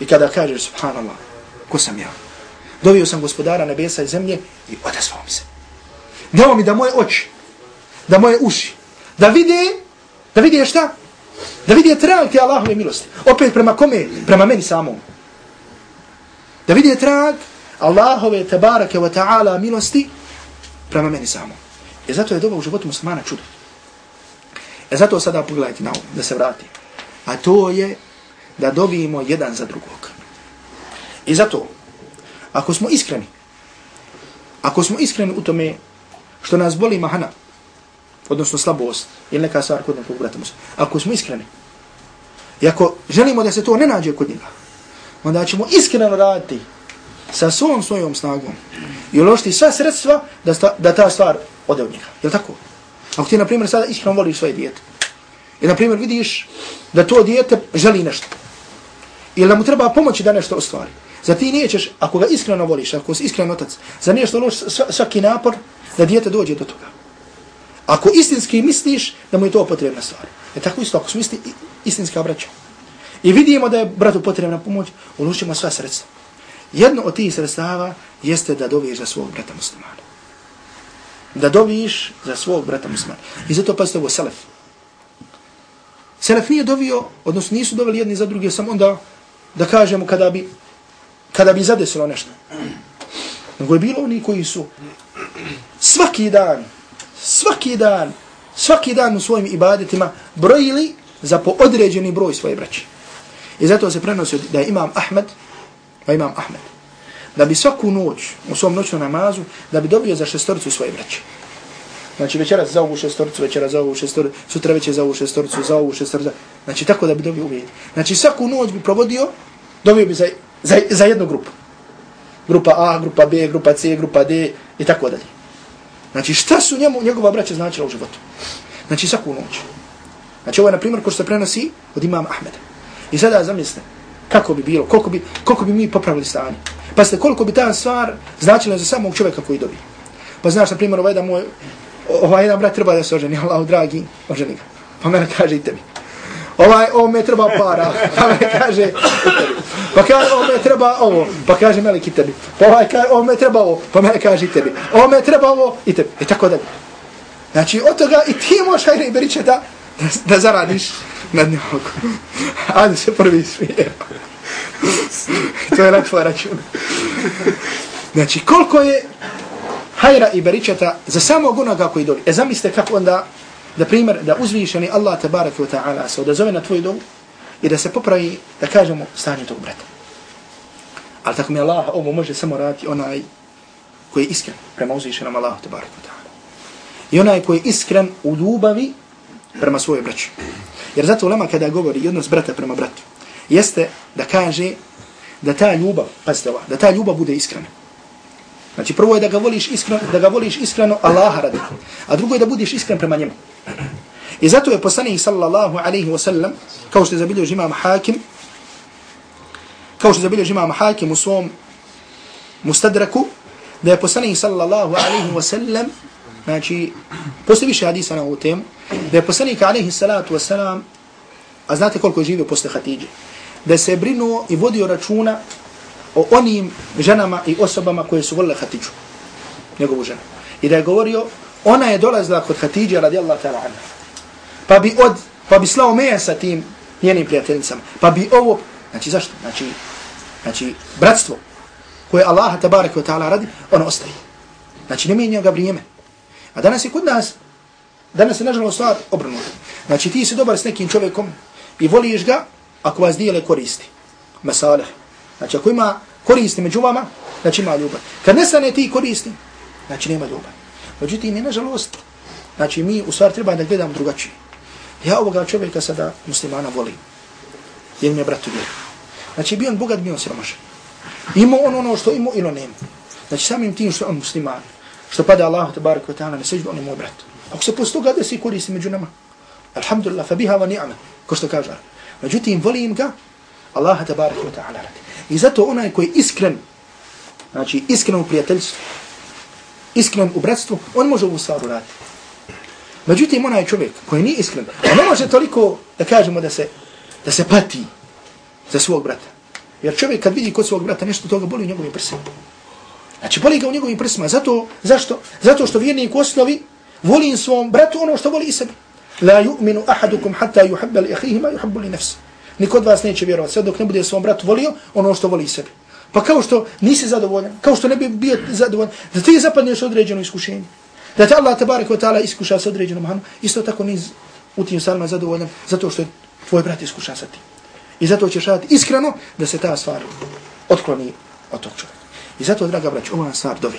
I kada kažeš, subhanallah, ko sam ja? Dovio sam gospodara nebesa i zemlje i odazvao mi se. Dao mi da moje oči, da moje uši, da vide, da vide šta? Da vide trag te Allahove milosti. Opet prema kome? Prema meni samom. Da vide trag Allahove tabarake wa ta'ala milosti prema meni samom. I zato je doba u životu muslimana čudo. E zato sada pogledajte na ovo, da se vrati. A to je da dobijemo jedan za drugog. I zato, ako smo iskreni, ako smo iskreni u tome što nas boli mahana, odnosno slabost, ili neka stvar kod nekog brata muslima, ako smo iskreni, i ako želimo da se to ne nađe kod njega, onda ćemo iskreno raditi sa svom svojom snagom i uložiti sva sredstva da, sta, da ta stvar ode od njega. Je tako? Ako ti, na primjer, sada iskreno voliš svoje dijete, i, na primjer, vidiš da to dijete želi nešto, ili da mu treba pomoći da nešto ostvari. Za ti nećeš, ako ga iskreno voliš, ako si iskren otac, za nešto loš svaki napor da dijete dođe do toga. Ako istinski misliš da mu je to potrebna stvar. Je tako isto, ako su misli istinska braća. I vidimo da je bratu potrebna pomoć, uložimo sva sredstva. Jedno od tih sredstava jeste da dobiješ za svog brata muslimana. Da dobiješ za svog brata muslimana. I zato pazite ovo, Selef. Selef nije dovio, odnosno nisu doveli jedni za drugi, samo onda da kažemo kada bi kada bi zadesilo nešto. Nego je bilo oni koji su svaki dan, svaki dan, svaki dan u svojim ibadetima brojili za po određeni broj svoje braće. I zato se prenosi da je imam Ahmed, pa imam Ahmed, da bi svaku noć u svom noćnom namazu, da bi dobio za šestoricu svoje braće. Znači večeras za ovu šestorcu, večeras za ovu šestorcu, sutra večer za ovu šestorcu, za ovu šestorcu. Znači tako da bi dobio uvijek. Znači svaku noć bi provodio, dobio bi za, za, za jednu grupu. Grupa A, grupa B, grupa C, grupa D i tako dalje. Znači šta su njemu, njegova braća značila u životu? Znači svaku noć. Znači ovo je na primjer ko što se prenosi od imama Ahmeda. I sada zamislite kako bi bilo, koliko bi, koliko bi mi popravili stanje. Pa ste koliko bi ta stvar značila za samog čovjeka koji dobije. Pa znaš, na primjer, ovaj da moj, ovaj jedan brat treba da se oženi, Allah, dragi, oženi ga. Pa mene kaže i tebi. Ovaj, ovo me treba para, *laughs* pa me kaže, pa kaže, ovo me treba ovo, pa kaže Melik i tebi. Pa ovaj kaže, ovo me treba ovo, pa mene kaže i tebi. Ovo me treba ovo i tebi. I tako dalje. Znači, od toga i ti možeš, hajde, beriče da, da, da zaradiš na dnjavku. *laughs* Ajde se prvi smije. *laughs* to je lakva račun. Znači, koliko je hajra i beričeta za samog onoga koji dovi. E zamislite kako onda, da primjer, da uzvišeni Allah tabaraka wa ta'ala se odazove na tvoj dovu i da se popravi, da kažemo, stanje tog brata. Ali tako mi Allah ovo može samo raditi onaj koji je iskren prema uzvišenom Allahu tabaraka wa ta'ala. I onaj koji je iskren u ljubavi prema svojoj braći. Jer zato ulema kada govori odnos brata prema bratu, jeste da kaže da ta ljubav, pazite ova, da ta ljubav bude iskrena. Znači prvo je da ga voliš iskreno, da ga voliš iskreno Allaha radi. A drugo je da budeš iskren prema njemu. I zato je poslanik sallallahu alejhi ve sellem kao što je zabilio imam Hakim kao što je zabilio imam Hakim u svom mustadraku da je poslanik sallallahu alejhi ve sellem znači posle više hadisa na ovu temu da je poslanik alejhi salatu vesselam a znate koliko je živio posle Hatidje, da se brinuo i vodio računa o onim ženama i osobama koje su volile Hatidžu, njegovu ženu. I da je govorio, ona je dolazila kod Hatidže radijallahu ta'ala anha. Pa bi od, pa bi slao meja sa tim njenim prijateljicama. Pa bi ovo, znači zašto? Znači, znači bratstvo koje Allah tabaraka wa ta'ala radi, ono ostaje. Znači ne mijenja ga vrijeme. A danas je kod nas, danas je nažalost stvar obrnuta. Znači ti si dobar s nekim čovjekom i voliš ga ako vas dijele koristi. Masaleh. Znači ako ima koristi među vama, znači ima ljubav. Kad nestane ti koristi, znači nema ljubav. Međutim, je nažalost, znači mi u stvari treba da gledam drugačije. Ja ovoga čovjeka sada muslimana volim. Jer mi je brat vjeru. Znači bio on bogat, bio on siromašan. Imao on ono što imao ili nema. Znači samim tim što on musliman, što pada Allah, tabarak wa ta'ala, na sežbu, on je moj brat. Ako se posto toga da se koristi među nama, alhamdulillah, fa biha wa ni'ma, ko što kaže. Međutim, volim ga, Allah, tabarak wa ta'ala, radi. I zato onaj koji je iskren, znači iskren u prijateljstvu, iskren u bratstvu, on može ovu stvar uraditi. Međutim, onaj čovjek koji nije iskren, on ne može toliko da kažemo da se, da se pati za svog brata. Jer čovjek kad vidi kod svog brata nešto toga boli u njegovim prsima. Znači boli ga u njegovim prsima. Zato, zašto? Zato što vjernik u osnovi voli svom bratu ono što voli i sebi. La yu'minu ahadukum hatta yuhabba li ahihi ma yuhabbu li. Niko od vas neće vjerovati sve dok ne bude svom bratu volio ono što voli sebe. Pa kao što nisi zadovoljan, kao što ne bi bio zadovoljan, da ti zapadneš određeno iskušenje. Da te Allah tabarak wa ta'ala iskuša sa određenom hanom, isto tako nis u tim stvarima zadovoljan zato što je tvoj brat iskuša sa tim. I zato ćeš raditi iskreno da se ta stvar otkloni od tog čovjeka. I zato, draga brać, ova stvar dovi.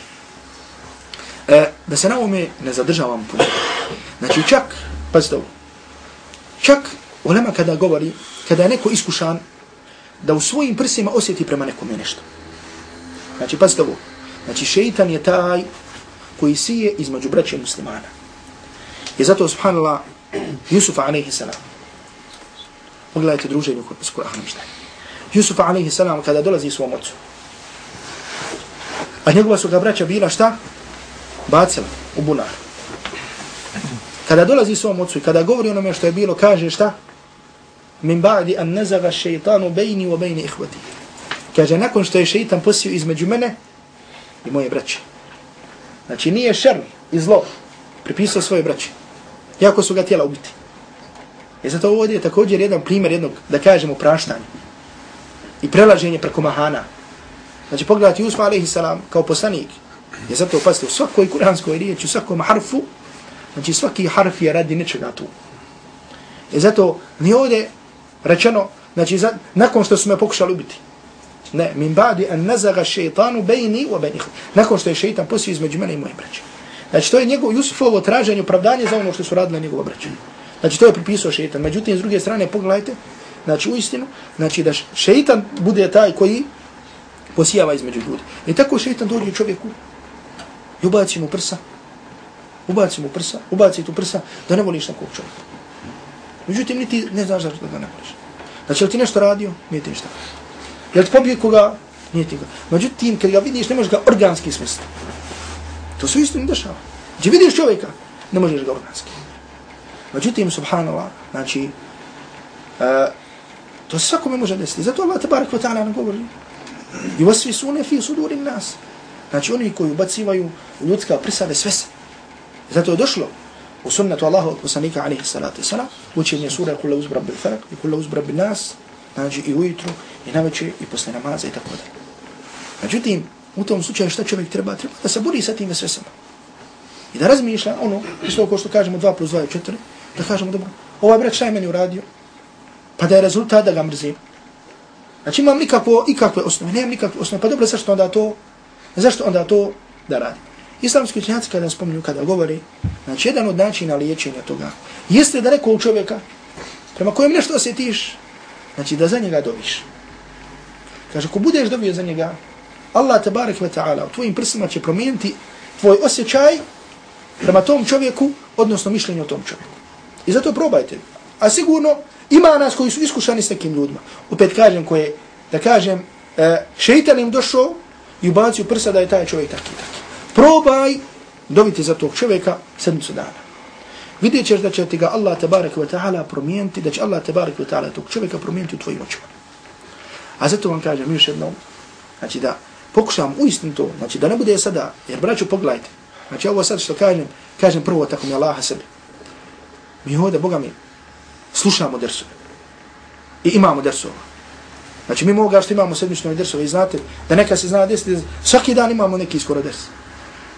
E, da se na ovome ne zadržavam puno. Znači čak, pazite ovo, čak ulema kada govori kada je neko iskušan, da u svojim prsima osjeti prema nekome nešto. Znači, pazite ovo. Znači, šeitan je taj koji sije između braće muslimana. I zato, subhanallah, Jusufa alaihi salam, pogledajte druženju s Kur'anom šta je. Jusufa alaihi salam kada dolazi svom ocu, a njegova su ga braća bila šta? Bacila u bunar. Kada dolazi svom ocu i kada govori onome što je bilo, kaže šta? Min ba'di an nazaga šeitanu bejni wa bejni ihvati. Kaže, nakon što je šeitan posio između mene i moje braće. Znači, nije šer i zlo pripisao svoje braće. Jako su ga tijela ubiti. I zato ovo je također jedan primjer jednog, da kažemo, praštanja. I prelaženje preko mahana. Znači, pogledati Usma a.s. kao poslanik. Je zato, pasite, u svakoj kuranskoj riječi, u svakom harfu, znači svaki harf je radi nečega tu. I zato, ni ovdje rečeno, znači za, nakon što su me pokušali ubiti. Ne, min badi an nazaga šeitanu bejni u bejni. Nakon što je šeitan posio između mene i moje braće. Znači to je njegov Jusufovo traženje opravdanje za ono što su radili njegov braće. Znači to je pripisao šeitan. Međutim, s druge strane, pogledajte, znači u istinu, znači da šeitan bude taj koji posijava između ljudi. I tako šeitan dođe čovjeku i ubaci mu prsa, ubaci mu prsa, ubaci tu prsa da ne voliš nekog čovjeka. Međutim, niti ne znaš da ga ne voliš. Znači, je li ti nešto radio? Nije ti ništa. Je li ti pobio koga? Nije ti ga. Međutim, kad ga vidiš, ne možeš ga organski smisliti. To su istinu dešava. Gdje vidiš čovjeka, ne možeš ga organski. Međutim, subhanallah, znači, uh, to se svakome može desiti. Zato Allah te barak ta'ala nam govori. I vas su fi sudurim nas. Znači, oni koji ubacivaju ljudska prisade sve se. Zato je došlo u sunnetu Allahu poslanika alaihi salatu salam, učenje sura kulla uzbra bil falak i kulla uzbra bil nas, znači i ujutru, i naveče, i posle namaza i tako dalje. Međutim, u tom slučaju šta čovjek treba? Treba da se bori sa tim vesvesama. I da razmišlja ono, isto kao što kažemo 2 plus 2 je 4, da kažemo dobro, ovaj brat šta je meni uradio? Pa da je rezultat da ga mrzim. Znači imam nikakvo, ikakve osnove, nemam nikakve osnove, pa dobro, zašto onda to, zašto onda to da radi? Islamski učenjaci kada spominju, kada govori, znači jedan od načina liječenja toga, jeste da rekao čovjeka, prema kojem nešto osjetiš, znači da za njega doviš. Kaže, ko budeš dobio za njega, Allah tabarak wa ta'ala u tvojim prsima će promijeniti tvoj osjećaj prema tom čovjeku, odnosno mišljenje o tom čovjeku. I zato probajte. A sigurno ima nas koji su iskušani s nekim ljudima. Opet kažem koje, da kažem, e, šeitan im došao i ubacio prsa da je taj čovjek taki taki. Probaj dobiti za tog čovjeka sedmicu dana. Vidjet ćeš da će ti ga Allah tabarak wa ta'ala promijeniti, da će Allah tabarak wa ta'ala tog čovjeka promijeniti u tvojim očima. A zato vam kažem još jednom, znači da pokušam uistinu to, znači da ne bude sada, jer braću pogledajte, znači ovo sad što kažem, kažem prvo tako mi Allaha sebi. Mi ovdje, Boga mi, slušamo dersove. I imamo dersova. Znači mi moga što imamo sedmičnove dersove i znate da neka se zna desiti, svaki dan imamo neki skoro ders.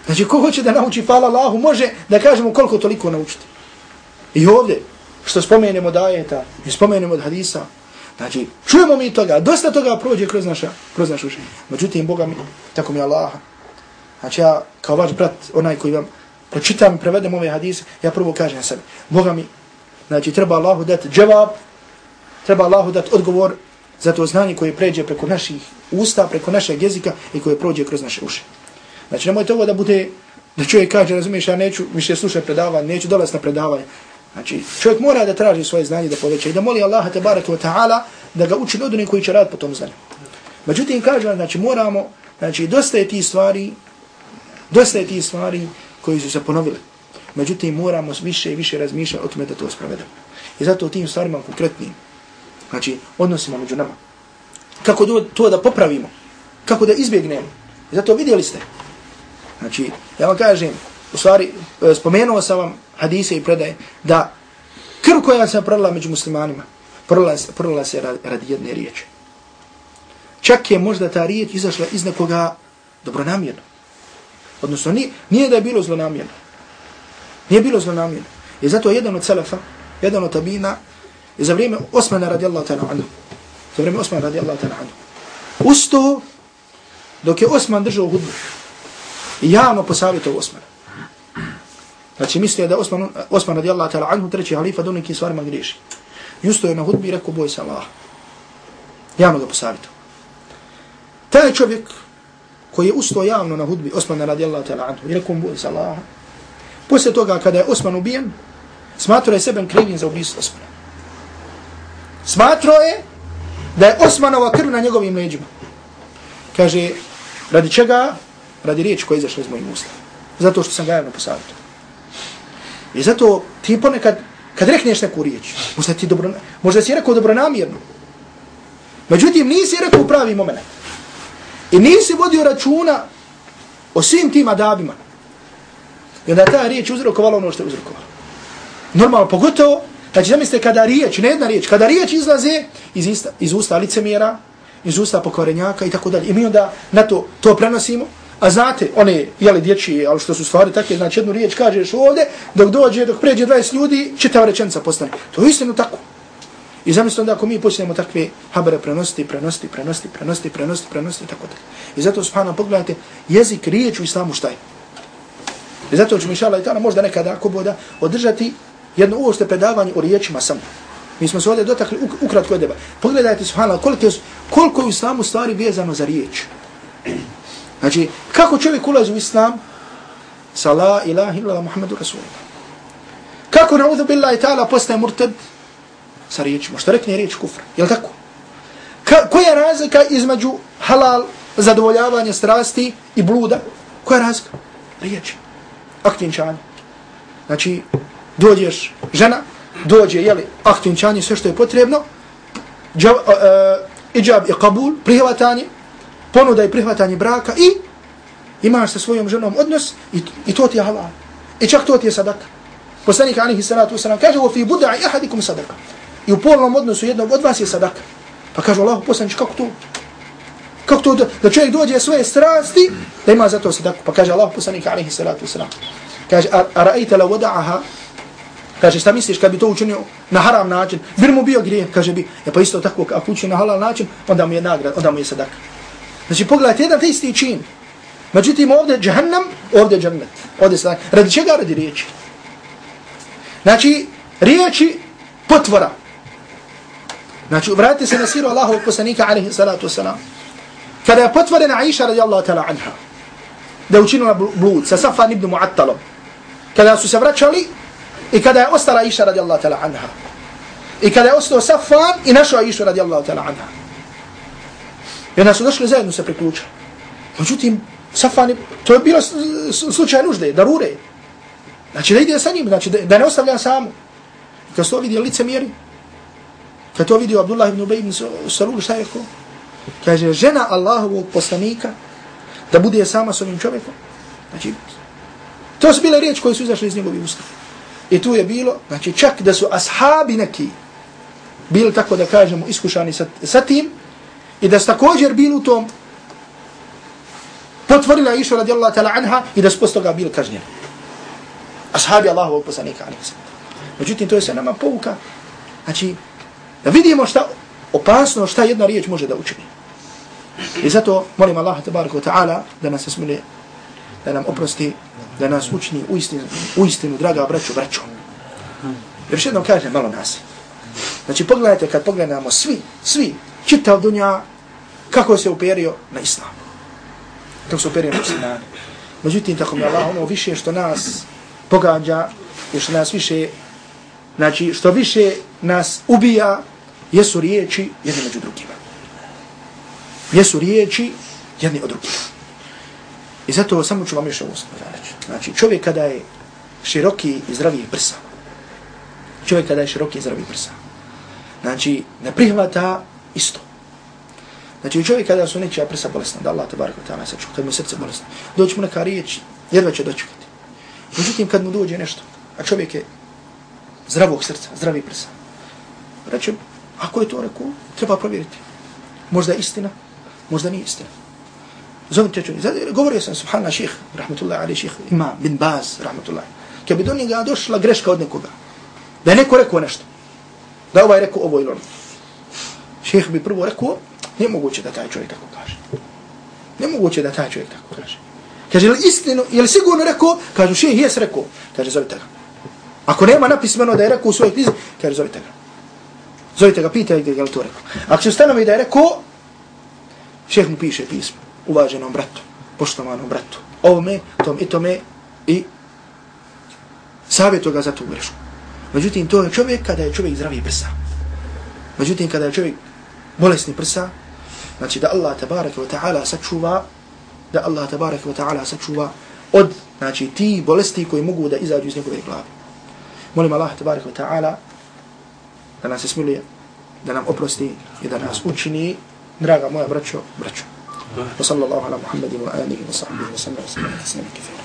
Znači ko hoće da nauči fala Allahu može da kažemo koliko toliko naučiti. I ovdje što spomenemo dajeta i spomenemo od hadisa, znači čujemo mi toga, dosta toga prođe kroz naša, kroz naš uši. Međutim, Boga mi, tako mi Allaha. Znači ja kao vaš brat, onaj koji vam pročitam i prevedem ove hadise, ja prvo kažem sebi, Boga mi, znači treba Allahu dati dževab, treba Allahu dati odgovor za to znanje koje pređe preko naših usta, preko našeg jezika i koje prođe kroz naše uši. Znači nemojte ovo da bude, da čovjek kaže, razumiješ, ja neću više slušati predavanje, neću dolaziti na predavanje. Znači čovjek mora da traži svoje znanje da poveća i da moli Allaha te wa ta'ala da ga uči od onih koji će raditi po tom znanju. Međutim, kaže, znači moramo, znači dosta je ti stvari, dosta je ti stvari koji su se ponovile. Međutim, moramo više i više razmišljati o tome da to spravedamo. I zato u tim stvarima konkretnim, znači odnosimo među nama. Kako to da popravimo? Kako da izbjegnemo? I zato vidjeli ste. Znači, ja vam kažem, u stvari, e, spomenuo sam vam hadise i predaje, da krv koja se prolila među muslimanima, prolila, prolila se radi jedne riječi. Čak je možda ta riječ izašla iz nekoga dobronamjerno. Odnosno, nije, nije da je bilo zlonamjerno. Nije bilo zlonamjerno. I zato jedan od selefa, jedan od tabina, je za vrijeme Osmana radijallahu ta'ala anhu. Za vrijeme Osmana radijallahu ta'ala anhu. Usto, dok je Osman držao hudbu, i javno posavjetovao Osmana. Znači, mislio da Osman, Osman radijallahu ta'ala anhu, treći halifa, do nekim stvarima griješi. Justo je na hudbi i rekao, boj se Allah. Javno ga posavjetovao. Taj čovjek, koji je ustao javno na hudbi Osmana radijallahu ta'ala anhu, i rekao, boj se Allah. Poslije toga, kada je Osman ubijen, smatrao je sebe krivim za ubijstvo Osmana. Smatrao je da je Osmanova krv na njegovim leđima. Kaže, radi čega? Radi riječi koja je izašla iz mojih usta. Zato što sam ga javno posavjetio. I zato ti ponekad, kad rekneš neku riječ, možda, ti dobro, možda si rekao dobronamjerno. Međutim, nisi rekao u pravi moment. I nisi vodio računa o svim tim adabima. I onda ta riječ uzrokovala ono što je uzrokovala. Normalno, pogotovo, znači zamislite kada riječ, ne jedna riječ, kada riječ izlaze iz, ista, iz usta licemjera, iz usta pokorenjaka i tako dalje. I mi onda na to, to prenosimo, a znate, one, jeli dječji, ali što su stvari takve, znači jednu riječ kažeš ovdje, dok dođe, dok pređe 20 ljudi, čitava rečenca postane. To je istinu tako. I zamislite onda ako mi počnemo takve habere prenositi, prenositi, prenositi, prenositi, prenositi, prenositi, tako tako. I zato, subhano, pogledajte, jezik, riječ u islamu šta je? I zato ćemo inša Allah možda nekada ako boda održati jedno uošte predavanje o riječima samo. Mi smo se ovdje dotakli ukratko deba. Pogledajte, subhanallah, koliko je, koliko je u islamu stvari vezano za riječ. Znači, kako čovjek ulazi u islam? Sa la ilaha illa Muhammedu Rasulullah. Kako na'udhu billahi ta'ala postaje murtad? Sa riječima. Što rekne riječ kufra. Je li tako? Ka, koja je razlika između halal, zadovoljavanje strasti i bluda? Koja je razlika? Riječ. Aktinčanje. Znači, dođeš žena, dođe, jeli, aktinčanje, sve što je potrebno, džab, uh, e, e, iđab i kabul, prihvatanje, ponuda i prihvatanje braka i imaš sa svojom ženom odnos i, i to ti je halal. I čak to ti je sadaka. Poslanik alihi salatu wasalam kaže u fi buda'i ahadikum sadaka. I u polnom odnosu jednog od vas je sadaka. Pa kaže Allah poslanič kako to? Kako to da, da čovjek dođe svoje strasti da ima za to sadaku? Pa kaže Allah poslanik alihi salatu wasalam. Kaže a, a la wada'aha Kaže, šta misliš kad bi to učinio na haram način? Bir mu bio grije? Kaže bi, ja pa isto tako, ako učinio na halal način, onda mu je nagrad, onda mu je sadak. Znači, pogledajte, jedan te isti čin. Međutim, ovdje džahannam, ovdje džannet. Ovdje sadak. Radi čega radi riječi? Znači, riječi potvora. Znači, vratite se na siru Allahovog poslanika, alaihi salatu wasalam. Kada je potvorena Aisha radijallahu ta'ala anha, da je učinila blud sa Safan ibn Mu'attalom, kada su se vraćali, I kada je ostala Aisha radijallahu ta'ala anha. I kada je ostao Safan i našao Aisha radijallahu ta'ala anha. I onda su došli zajedno se priključa. Međutim, Safan, to je bilo slučaj nužde, darure. Znači da ide sa njim, znači da, da ne ostavlja samo. I kad se to vidio lice mjeri, kad to vidio Abdullah ibn Ubej ibn Salul, šta je ko? Kaže, žena Allahovog poslanika da bude sama s ovim čovjekom. Znači, to su bile riječi koje su izašle iz njegovih usta. I tu je bilo, znači čak da su ashabi neki bili tako da kažemo iskušani sa, sa tim i da su također bili u tom potvorila išu radijallahu ta'la anha i da su posto ga bili kažnjeni. Ashabi Allahovog poslanika. Međutim, to je se nama pouka. Znači, da vidimo šta opasno, šta jedna riječ može da učini. I zato molim Allah ta'ala da nas smili, da nam oprosti da nas učini u istinu, u istinu draga braću, braću. Još jednom kažem malo nas. Znači pogledajte kad pogledamo svi, svi, čitav dunja, kako se uperio na islam. Kako se uperio na islam. Međutim, tako mi Allah, ono više što nas pogađa, je što nas više, znači što više nas ubija, jesu riječi jedni među drugima. Jesu riječi jedni od drugima. I zato samo ću vam još ovo reći. Znači, čovjek kada je široki i zdravi prsa, čovjek kada je široki i zdravi prsa, znači, ne prihvata isto. Znači, čovjek kada su nečija prsa bolesna, da Allah te barako ta'ala sačuva, kad mu srce bolesno, doći mu neka riječ, jedva će dočekati. Međutim, kad mu dođe nešto, a čovjek je zdravog srca, zdravi prsa, reće, ako je to rekao, treba provjeriti. Možda je istina, možda nije istina. Zovite čovjek. Govorio sam, subhanallah, ših, rahmatullahi ali ših, ima bin Baz, rahmatullahi. Kad bi do njega došla greška od nekoga, da je neko rekao nešto, da ovaj rekao ovo ili ono. Ših bi prvo rekao, nemoguće moguće da taj čovjek tako kaže. Nemoguće da taj čovjek tako kaže. Kaže, je li istinu, je li sigurno rekao? Kažu, ših, jes rekao. Kaže, zovite ga. Ako nema napismeno da je rekao u svojoj knjizi, kaže, zovite ga. Zovite ga, pitaj gdje je li to rekao. Ako se ustanovi da je rekao, ših mu piše pismo uvaženom bratu, poštovanom bratu, ovome, tom i tome i savjetu ga za tu grešku. Međutim, to je čovjek kada je čovjek zdravi prsa. Međutim, kada je čovjek bolesni prsa, znači da Allah tabaraka wa ta'ala sačuva, da Allah tabaraka wa ta'ala sačuva od, znači, ti bolesti koji mogu da izađu iz njegove glave. Molim Allah tabaraka wa ta'ala da nas smiluje, da nam oprosti i da nas učini, draga moja braćo, braćo. وصلى الله على محمد وآله وصحبه وسلم وسلم تسليما كثيرا